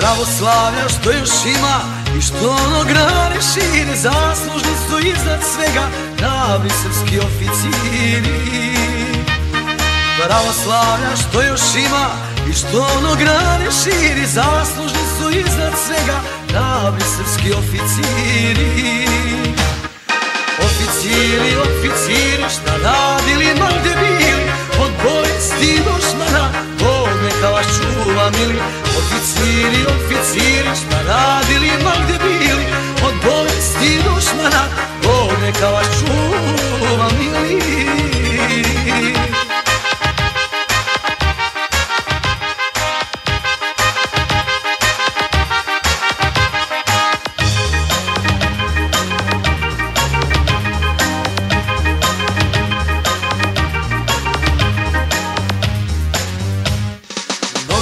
Pravoslavlja što još ima i što ono grane šire Zaslužni su iznad svega pravi srpski oficiri. Pravoslavlja što još ima i što ono grane širi Zaslužni su iznad svega pravi srpski oficiri. Oficiri, oficiri, šta radili, Oficiri, oficiri, šta radili, ma gde bili? Od bolesti dušmana, Bog neka vas čuva mili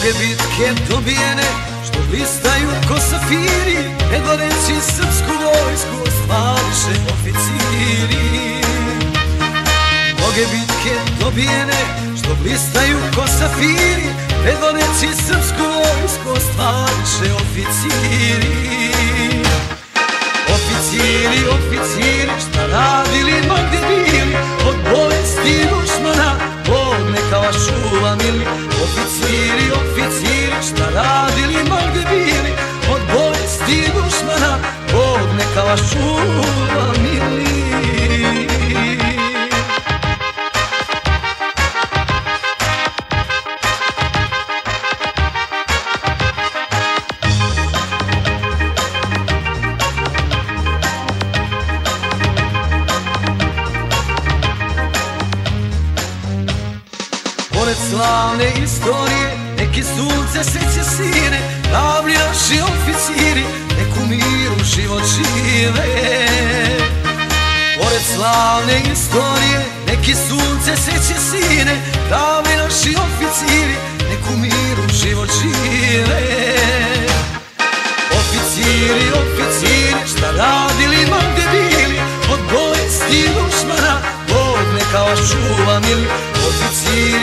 Mnoge bitke dobijene Što blistaju ko safiri Predvodeći srpsku vojsku Ostvariše oficiri. Mnoge bitke dobijene Što blistaju ko safiri Predvodeći srpsku vojsku Ostvariše oficiri. Oficiri, oficiri Šta radili, ma gde bili Od bolesti dušmana Bog neka vas čuva mili neka vas čuva mili. Pored slavne istorije Neki sunce seće sine Pravni naši oficiri Nek u miru život žive Pored slavne istorije Neki sunce seće sine Pravni naši oficiri Nek u miru život žive Oficiri, oficiri Šta radili, ma gde bili Od bolesti dušmana Bog neka vas čuva mili Oficiri,